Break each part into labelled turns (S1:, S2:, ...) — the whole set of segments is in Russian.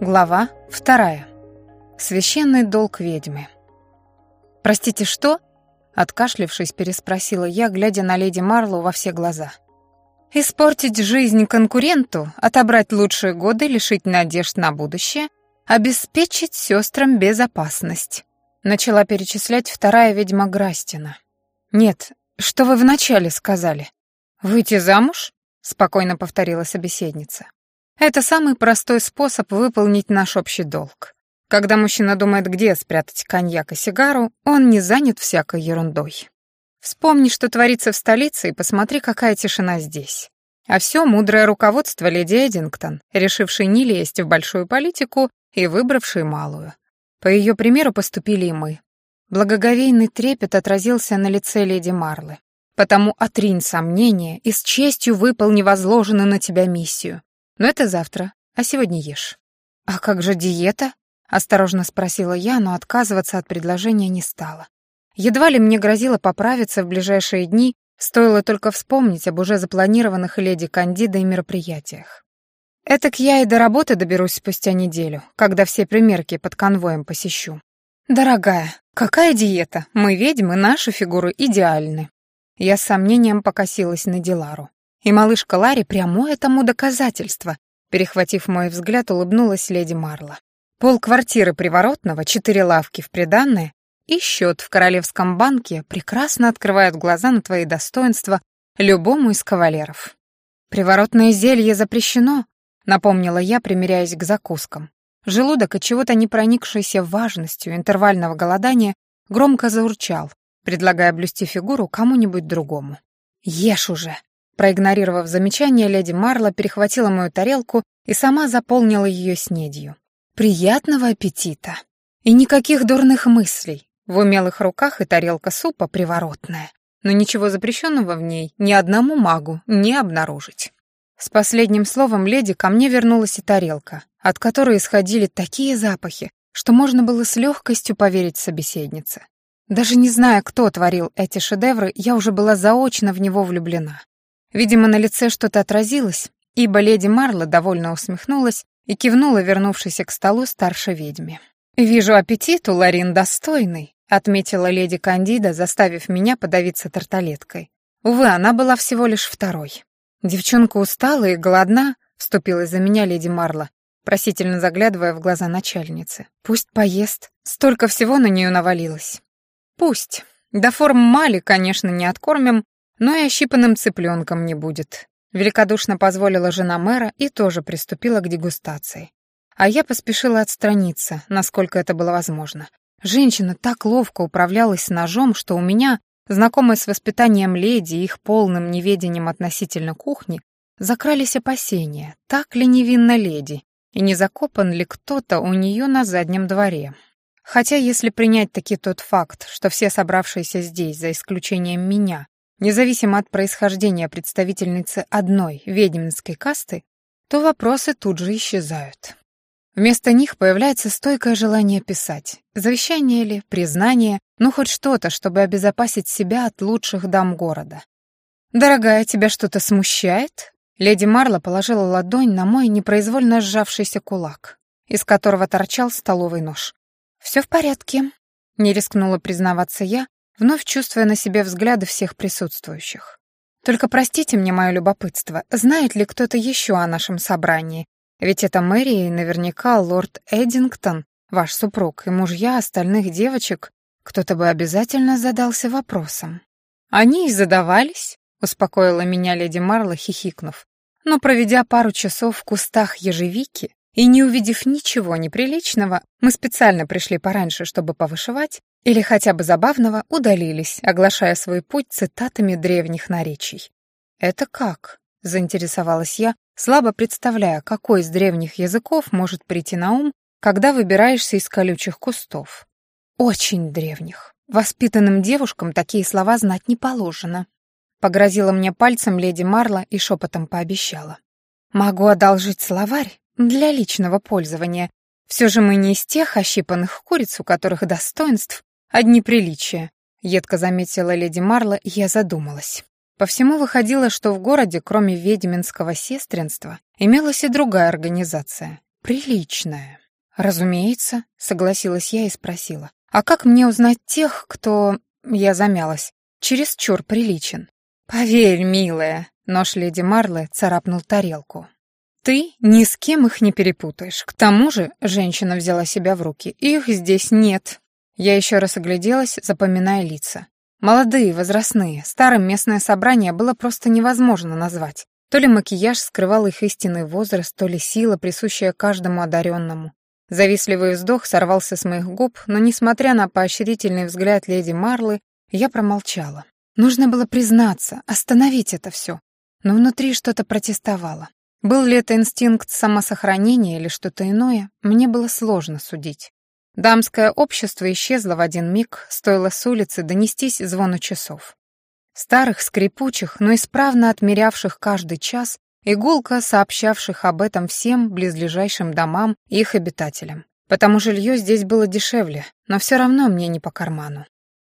S1: Глава вторая. Священный долг ведьмы. «Простите, что?» — откашлившись, переспросила я, глядя на леди Марлу во все глаза. «Испортить жизнь конкуренту, отобрать лучшие годы, лишить надежд на будущее, обеспечить сестрам безопасность», — начала перечислять вторая ведьма Грастина. «Нет, что вы вначале сказали? Выйти замуж?» — спокойно повторила собеседница. Это самый простой способ выполнить наш общий долг. Когда мужчина думает, где спрятать коньяк и сигару, он не занят всякой ерундой. Вспомни, что творится в столице, и посмотри, какая тишина здесь. А все мудрое руководство леди Эдингтон, решившей не лезть в большую политику и выбравшей малую. По ее примеру поступили и мы. Благоговейный трепет отразился на лице леди Марлы. Потому отринь сомнения и с честью выполни возложенную на тебя миссию. Но это завтра, а сегодня ешь. А как же диета? Осторожно спросила я, но отказываться от предложения не стала. Едва ли мне грозило поправиться в ближайшие дни, стоило только вспомнить об уже запланированных леди Кандида и мероприятиях. Этак я и до работы доберусь спустя неделю, когда все примерки под конвоем посещу. Дорогая, какая диета? Мы ведьмы, наши фигуры идеальны. Я с сомнением покосилась на Дилару. И малышка Ларри прямое тому доказательство. Перехватив мой взгляд, улыбнулась леди Марла. Пол квартиры приворотного, четыре лавки в приданное и счет в Королевском банке прекрасно открывают глаза на твои достоинства любому из кавалеров. «Приворотное зелье запрещено», — напомнила я, примиряясь к закускам. Желудок от чего-то не проникшийся важностью интервального голодания громко заурчал, предлагая блюсти фигуру кому-нибудь другому. «Ешь уже!» Проигнорировав замечание, леди Марла перехватила мою тарелку и сама заполнила ее снедью. «Приятного аппетита!» И никаких дурных мыслей. В умелых руках и тарелка супа приворотная. Но ничего запрещенного в ней ни одному магу не обнаружить. С последним словом леди ко мне вернулась и тарелка, от которой исходили такие запахи, что можно было с легкостью поверить собеседнице. Даже не зная, кто творил эти шедевры, я уже была заочно в него влюблена. Видимо, на лице что-то отразилось, ибо леди Марла довольно усмехнулась и кивнула вернувшейся к столу старшей ведьме. «Вижу аппетит у Ларин достойный», — отметила леди Кандида, заставив меня подавиться тарталеткой. Увы, она была всего лишь второй. «Девчонка устала и голодна», — вступилась за меня леди Марла, просительно заглядывая в глаза начальницы. «Пусть поест. Столько всего на нее навалилось». «Пусть. До форм мали, конечно, не откормим, но и ощипанным цыпленком не будет. Великодушно позволила жена мэра и тоже приступила к дегустации. А я поспешила отстраниться, насколько это было возможно. Женщина так ловко управлялась ножом, что у меня, знакомая с воспитанием леди и их полным неведением относительно кухни, закрались опасения, так ли невинна леди, и не закопан ли кто-то у нее на заднем дворе. Хотя если принять таки тот факт, что все собравшиеся здесь, за исключением меня, независимо от происхождения представительницы одной ведьминской касты, то вопросы тут же исчезают. Вместо них появляется стойкое желание писать. Завещание или признание, ну хоть что-то, чтобы обезопасить себя от лучших дам города. «Дорогая, тебя что-то смущает?» Леди Марла положила ладонь на мой непроизвольно сжавшийся кулак, из которого торчал столовый нож. «Все в порядке», — не рискнула признаваться я, вновь чувствуя на себе взгляды всех присутствующих. «Только простите мне мое любопытство, знает ли кто-то еще о нашем собрании? Ведь это Мэри и наверняка лорд Эдингтон, ваш супруг, и мужья остальных девочек. Кто-то бы обязательно задался вопросом». «Они и задавались», — успокоила меня леди Марла, хихикнув. «Но проведя пару часов в кустах ежевики, и не увидев ничего неприличного, мы специально пришли пораньше, чтобы повышивать, или хотя бы забавного, удалились, оглашая свой путь цитатами древних наречий. «Это как?» — заинтересовалась я, слабо представляя, какой из древних языков может прийти на ум, когда выбираешься из колючих кустов. «Очень древних. Воспитанным девушкам такие слова знать не положено», — погрозила мне пальцем леди Марла и шепотом пообещала. «Могу одолжить словарь для личного пользования. Все же мы не из тех ощипанных куриц, у которых достоинств «Одни приличия», — едко заметила леди Марла, и я задумалась. По всему выходило, что в городе, кроме ведьминского сестринства, имелась и другая организация, приличная». «Разумеется», — согласилась я и спросила. «А как мне узнать тех, кто...» Я замялась. «Чересчур приличен». «Поверь, милая», — нож леди Марлы царапнул тарелку. «Ты ни с кем их не перепутаешь. К тому же...» — женщина взяла себя в руки. «Их здесь нет». Я еще раз огляделась, запоминая лица. Молодые, возрастные, старым местное собрание было просто невозможно назвать. То ли макияж скрывал их истинный возраст, то ли сила, присущая каждому одаренному. Завистливый вздох сорвался с моих губ, но, несмотря на поощрительный взгляд леди Марлы, я промолчала. Нужно было признаться, остановить это все. Но внутри что-то протестовало. Был ли это инстинкт самосохранения или что-то иное, мне было сложно судить. Дамское общество исчезло в один миг, стоило с улицы донестись звону часов. Старых, скрипучих, но исправно отмерявших каждый час, игулка сообщавших об этом всем близлежащим домам и их обитателям. Потому жилье здесь было дешевле, но все равно мне не по карману.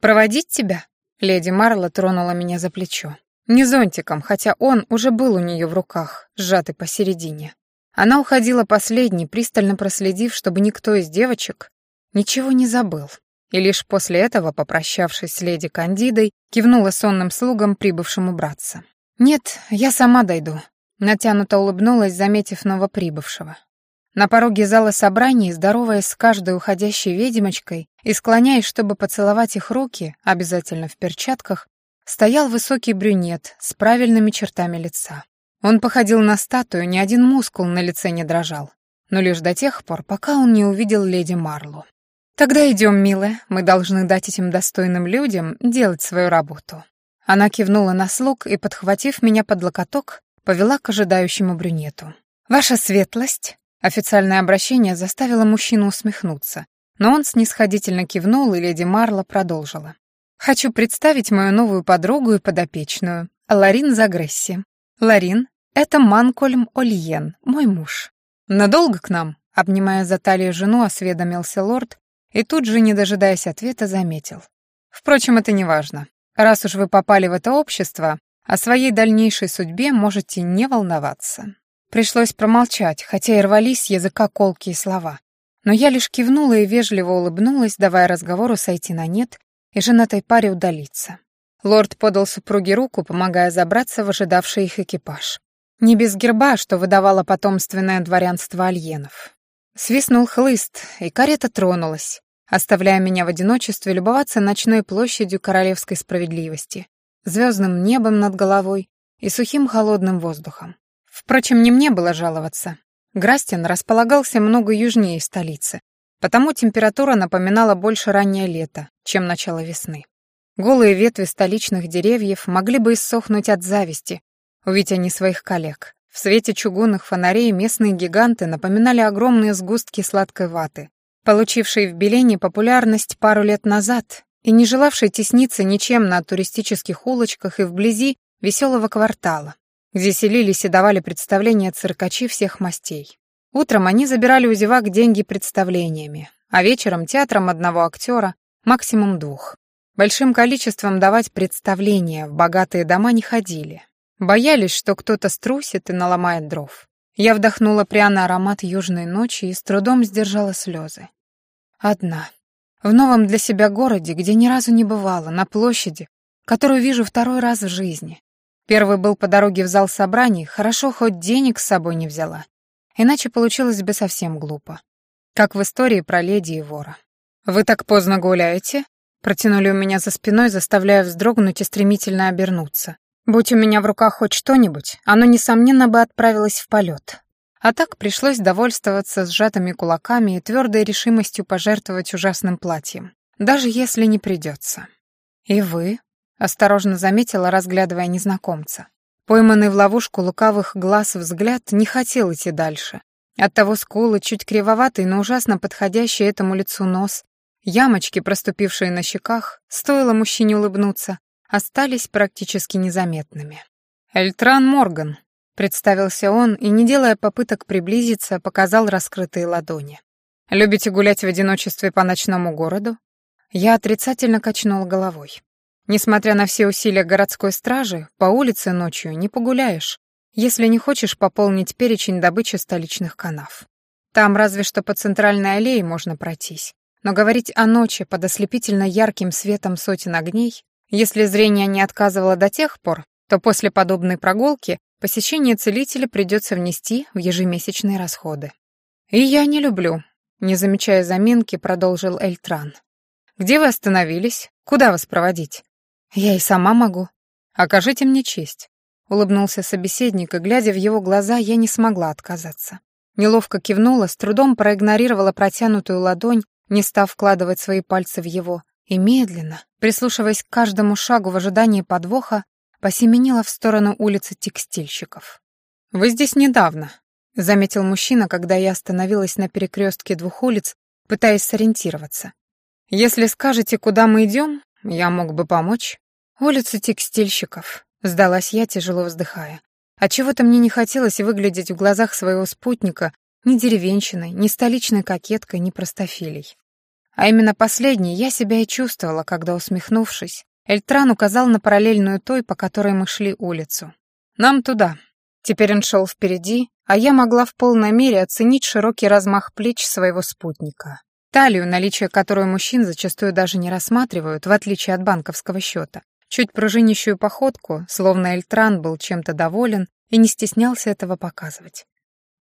S1: «Проводить тебя?» Леди Марла тронула меня за плечо. Не зонтиком, хотя он уже был у нее в руках, сжатый посередине. Она уходила последней, пристально проследив, чтобы никто из девочек ничего не забыл. И лишь после этого, попрощавшись с леди Кандидой, кивнула сонным слугам, прибывшим убраться. «Нет, я сама дойду», — натянуто улыбнулась, заметив новоприбывшего. На пороге зала собраний, здороваясь с каждой уходящей ведьмочкой и склоняясь, чтобы поцеловать их руки, обязательно в перчатках, стоял высокий брюнет с правильными чертами лица. Он походил на статую, ни один мускул на лице не дрожал, но лишь до тех пор, пока он не увидел леди Марлу. «Тогда идем, милая, мы должны дать этим достойным людям делать свою работу». Она кивнула на слуг и, подхватив меня под локоток, повела к ожидающему брюнету. «Ваша светлость!» Официальное обращение заставило мужчину усмехнуться, но он снисходительно кивнул, и леди Марла продолжила. «Хочу представить мою новую подругу и подопечную, Ларин Загресси. Ларин — это Манкольм Ольен, мой муж. Надолго к нам?» Обнимая за талию жену, осведомился лорд, и тут же, не дожидаясь ответа, заметил. Впрочем, это не важно. Раз уж вы попали в это общество, о своей дальнейшей судьбе можете не волноваться. Пришлось промолчать, хотя и рвались с языка колкие слова. Но я лишь кивнула и вежливо улыбнулась, давая разговору сойти на нет и женатой паре удалиться. Лорд подал супруге руку, помогая забраться в ожидавший их экипаж. Не без герба, что выдавало потомственное дворянство альенов. Свистнул хлыст, и карета тронулась, оставляя меня в одиночестве любоваться ночной площадью королевской справедливости, звездным небом над головой и сухим холодным воздухом. Впрочем, не мне было жаловаться. Грастин располагался много южнее столицы, потому температура напоминала больше раннее лето, чем начало весны. Голые ветви столичных деревьев могли бы иссохнуть от зависти, увидя они своих коллег, в свете чугунных фонарей местные гиганты напоминали огромные сгустки сладкой ваты, получившие в Белене популярность пару лет назад и не желавшие тесниться ничем на туристических улочках и вблизи веселого квартала, где селились и давали представления циркачи всех мастей. Утром они забирали у зевак деньги представлениями, а вечером театром одного актера, максимум двух. Большим количеством давать представления в богатые дома не ходили, Боялись, что кто-то струсит и наломает дров. Я вдохнула пряный аромат южной ночи и с трудом сдержала слезы. Одна. В новом для себя городе, где ни разу не бывала, на площади, которую вижу второй раз в жизни. Первый был по дороге в зал собраний, хорошо хоть денег с собой не взяла. Иначе получилось бы совсем глупо. Как в истории про леди и вора. «Вы так поздно гуляете?» Протянули у меня за спиной, заставляя вздрогнуть и стремительно обернуться. Будь у меня в руках хоть что-нибудь, оно, несомненно, бы отправилось в полет. А так пришлось довольствоваться сжатыми кулаками и твердой решимостью пожертвовать ужасным платьем, даже если не придется. «И вы?» — осторожно заметила, разглядывая незнакомца. Пойманный в ловушку лукавых глаз взгляд не хотел идти дальше. Оттого скулы, чуть кривоватый, но ужасно подходящий этому лицу нос, ямочки, проступившие на щеках, стоило мужчине улыбнуться, остались практически незаметными. «Эльтран Морган», — представился он и, не делая попыток приблизиться, показал раскрытые ладони. «Любите гулять в одиночестве по ночному городу?» Я отрицательно качнул головой. Несмотря на все усилия городской стражи, по улице ночью не погуляешь, если не хочешь пополнить перечень добычи столичных канав. Там разве что по центральной аллее можно пройтись. Но говорить о ночи под ослепительно ярким светом сотен огней, если зрение не отказывало до тех пор, то после подобной прогулки посещение целителя придется внести в ежемесячные расходы. «И я не люблю», — не замечая заминки, продолжил Эльтран. «Где вы остановились? Куда вас проводить?» «Я и сама могу». «Окажите мне честь». Улыбнулся собеседник, и, глядя в его глаза, я не смогла отказаться. Неловко кивнула, с трудом проигнорировала протянутую ладонь, не став вкладывать свои пальцы в его, и медленно, прислушиваясь к каждому шагу в ожидании подвоха, посеменила в сторону улицы текстильщиков. «Вы здесь недавно», — заметил мужчина, когда я остановилась на перекрестке двух улиц, пытаясь сориентироваться. «Если скажете, куда мы идем, я мог бы помочь». «Улица текстильщиков», — сдалась я, тяжело вздыхая. А чего-то мне не хотелось выглядеть в глазах своего спутника ни деревенщиной, ни столичной кокеткой, ни простофилей. А именно последней я себя и чувствовала, когда, усмехнувшись, Эльтран указал на параллельную той, по которой мы шли улицу. «Нам туда». Теперь он шел впереди, а я могла в полной мере оценить широкий размах плеч своего спутника. Талию, наличие которой мужчин зачастую даже не рассматривают, в отличие от банковского счета. Чуть пружинищую походку, словно Эльтран был чем-то доволен и не стеснялся этого показывать.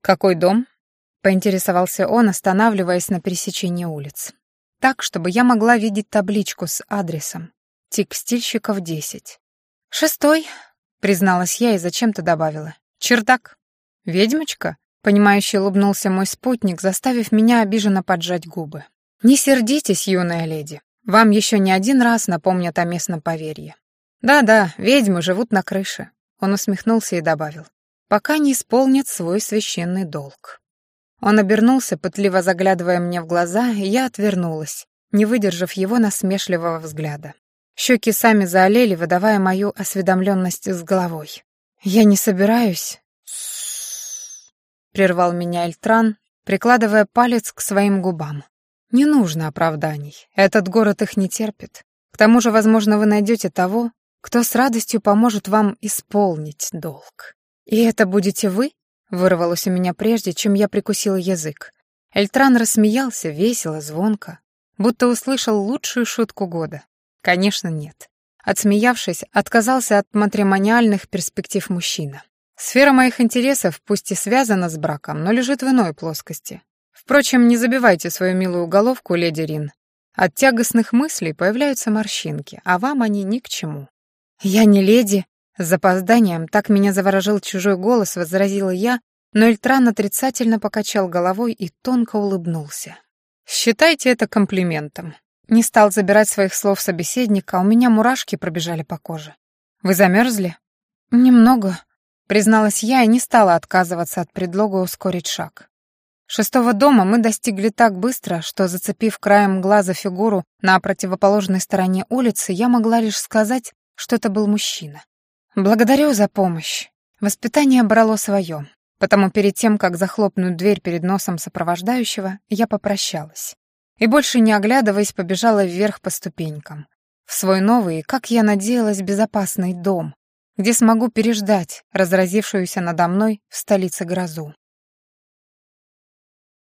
S1: «Какой дом?» — поинтересовался он, останавливаясь на пересечении улиц. Так, чтобы я могла видеть табличку с адресом. Текстильщиков 10. «Шестой», — призналась я и зачем-то добавила. «Чердак». «Ведьмочка?» — понимающе улыбнулся мой спутник, заставив меня обиженно поджать губы. «Не сердитесь, юная леди. Вам еще не один раз напомнят о местном поверье. Да-да, ведьмы живут на крыше». Он усмехнулся и добавил. «Пока не исполнят свой священный долг». Он обернулся, пытливо заглядывая мне в глаза, и я отвернулась, не выдержав его насмешливого взгляда. Щеки сами заолели, выдавая мою осведомленность с головой. «Я не собираюсь...» Прервал меня Эльтран, прикладывая палец к своим губам. «Не нужно оправданий. Этот город их не терпит. К тому же, возможно, вы найдете того, кто с радостью поможет вам исполнить долг. И это будете вы?» Вырвалось у меня прежде, чем я прикусила язык. Эльтран рассмеялся весело, звонко, будто услышал лучшую шутку года. Конечно, нет. Отсмеявшись, отказался от матримониальных перспектив мужчина. Сфера моих интересов пусть и связана с браком, но лежит в иной плоскости. Впрочем, не забивайте свою милую головку, леди Рин. От тягостных мыслей появляются морщинки, а вам они ни к чему. «Я не леди», — с запозданием так меня заворожил чужой голос, возразила я, но Эльтран отрицательно покачал головой и тонко улыбнулся. «Считайте это комплиментом. Не стал забирать своих слов собеседника, у меня мурашки пробежали по коже. «Вы замерзли?» «Немного», — призналась я и не стала отказываться от предлога ускорить шаг. Шестого дома мы достигли так быстро, что, зацепив краем глаза фигуру на противоположной стороне улицы, я могла лишь сказать, что это был мужчина. «Благодарю за помощь. Воспитание брало свое, потому перед тем, как захлопнуть дверь перед носом сопровождающего, я попрощалась и больше не оглядываясь побежала вверх по ступенькам. В свой новый, как я надеялась, безопасный дом, где смогу переждать разразившуюся надо мной в столице грозу.